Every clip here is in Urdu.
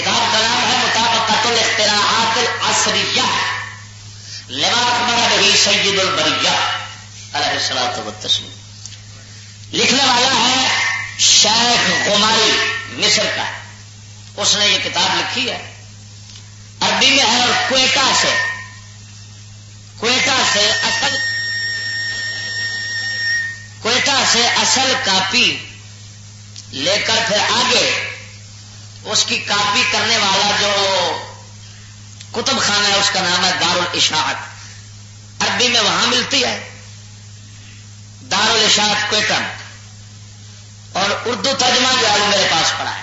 کتاب کا نام ہے مطابقت الاختراعات العصریہ۔ لما اکبر رہی سید البریہ علیہ السلام و تسلیم لکھنے والا ہے شیخ غماری مصر کا۔ اس نے یہ کتاب لکھی ہے۔ عربی میں ہے اور کوئٹہ سے۔ کوئٹہ سے اصل کوئٹہ سے اصل کاپی لے کر پھر آگے اس کی کاپی کرنے والا جو کتب خانہ ہے، اس کا نام ہے دار الاشاعت عربی میں وہاں ملتی ہے۔ دار الاشاعت کوئٹہ اور اردو ترجمہ جو ہے میرے پاس پڑا ہے۔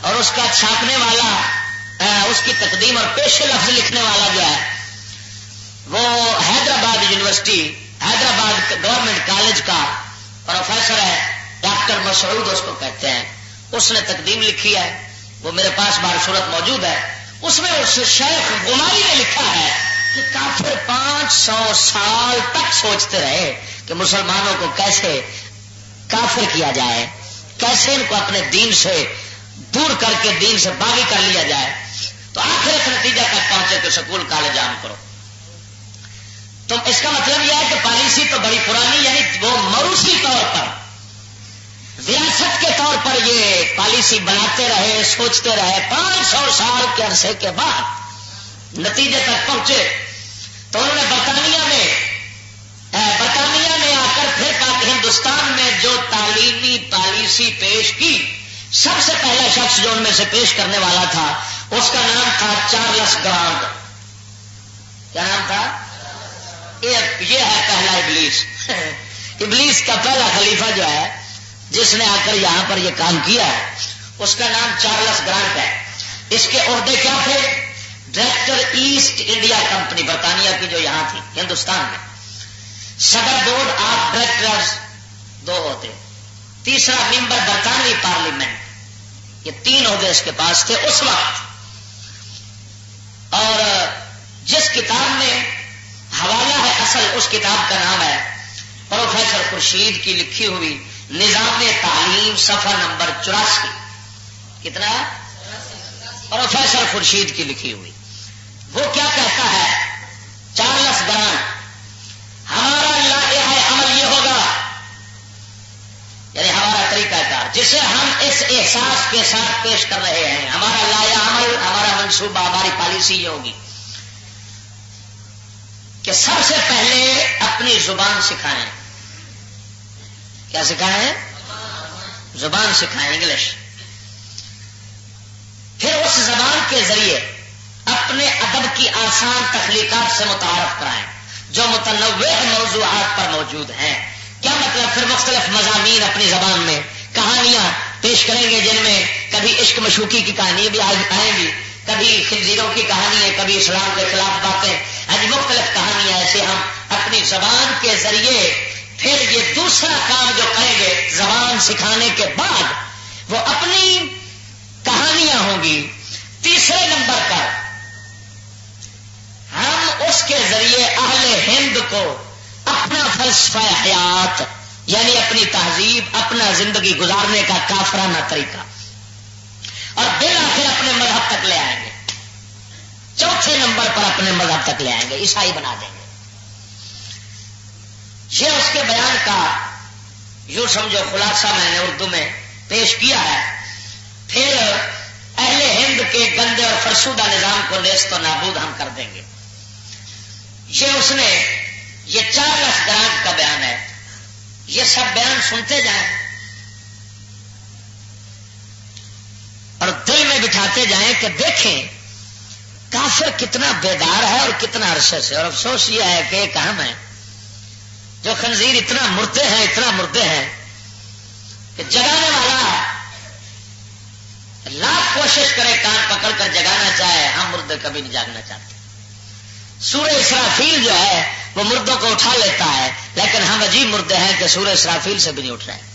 اور اس کا چھاپنے والا اس کی تقدیم اور پیش لفظ لکھنے والا جو ہے، وہ Hyderabad university, Hyderabad government college کا پروفیسر ہے، ڈاکٹر مسعود اس کو کہتے ہیں۔ اس نے تقدیم لکھی ہے، وہ میرے پاس بار صورت موجود ہے۔ اس میں اس شیخ گماری نے لکھا ہے کہ کافر پانچ سو سال تک سوچتے رہے کہ مسلمانوں کو کیسے کافر کیا جائے، کیسے ان کو اپنے دین سے دور کر کے دین سے باغی کر لیا جائے۔ تو آخر اس نتیجہ تک پہنچے کہ سکول کالج عام کرو۔ تو اس کا مطلب یہ ہے کہ پالیسی تو بڑی پرانی یعنی وہ مروسی طور پر۔ ریاست طور پر یہ پالیسی بناتے رہے، سوچتے رہے، پانچ سو سال کے عرصے کے بعد نتیجے تک پہنچے۔ تو انہوں نے برطانیہ میں برطانیہ میں آ کر پھر ہندوستان میں جو تعلیمی پالیسی پیش کی، سب سے پہلا شخص جو ان میں سے پیش کرنے والا تھا، اس کا نام تھا چارلس گرانڈ کیا نام تھا؟ یہ ہے پہلا ابلیس۔ ابلیس کا پہلا خلیفہ جو ہے جس نے آ کر یہاں پر یہ کام کیا ہے، اس کا نام چارلس گرانٹ ہے۔ اس کے عہدے کیا تھے؟ ڈائریکٹر ایسٹ انڈیا کمپنی برطانیہ کی جو یہاں تھی، ہندوستان میں۔ صدر بورڈ آف ڈائریکٹر دو ہوتے تیسرا ممبر برطانوی پارلیمنٹ۔ یہ تین عہدے اس کے پاس تھے اس وقت۔ اور جس کتاب میں حوالہ ہے اصل، اس کتاب کا نام ہے پروفیسر خورشید کی لکھی ہوئی نظام تعلیم صفحہ نمبر چوراسی. کتنا پروفیسر خورشید کی لکھی ہوئی. وہ کیا کہتا ہے؟ چارلس گران ہمارا عمل یہ ہوگا. یعنی ہمارا طریقہ کار، جسے ہم اس احساس کے ساتھ پیش کر رہے ہیں. ہمارا لایا عمل، ہمارا منصوبہ، ہماری پالیسی یہ ہوگی. کہ سب سے پہلے اپنی زبان سکھائیں. کیا سکھائیں زبان سکھائیں انگلش۔ پھر اس زبان کے ذریعے اپنے ادب کی آسان تخلیقات سے متعارف کرائیں، جو متنوع موضوعات پر موجود ہیں۔ کیا مطلب پھر مختلف مضامین اپنی زبان میں کہانیاں پیش کریں گے، جن میں کبھی عشق مشوقی کی کہانی بھی آئیں گی، کبھی خنزیروں کی کہانی ہے کبھی اسلام کے خلاف باتیں۔ آج مختلف کہانیاں ایسے ہم اپنی زبان کے ذریعے پھر یہ دوسرا کام جو کریں گے زبان سکھانے کے بعد، وہ اپنی کہانیاں ہوں گی۔ تیسرے نمبر پر، ہم اس کے ذریعے اہل ہند کو اپنا فلسفہ حیات یعنی اپنی تہذیب، اپنا زندگی گزارنے کا کافرانہ طریقہ۔ اور بل آخر اپنے مذہب تک لے آئیں گے۔ چوتھے نمبر پر اپنے مذہب تک لے آئیں گے، عیسائی بنا دیں گے۔ یہ اس کے بیان کا یوں سمجھو خلاصہ میں نے اردو میں پیش کیا ہے۔ پھر اہل ہند کے گندے اور فرسودہ نظام کو نیست و نابود ہم کر دیں گے۔ یہ اس نے، یہ چار لکھ کا بیان ہے۔ یہ سب بیان سنتے جائیں۔ اور دل میں بٹھاتے جائیں کہ دیکھیں، کافر کتنا بیدار ہے اور کتنا عرصے سے۔ اور افسوس یہ ہے کہ ایک اہم ہے۔ جو خنزیر اتنا مردے ہیں، اتنا مردے ہیں کہ جگانے والا لاکھ کوشش کرے کان پکڑ کر جگانا چاہے، ہم مردے کبھی نہیں جاگنا چاہتے۔ سورہ اسرافیل جو ہے، وہ مردوں کو اٹھا لیتا ہے، لیکن ہم عجیب مردے ہیں کہ سورہ اسرافیل سے بھی نہیں اٹھ رہے۔ ہیں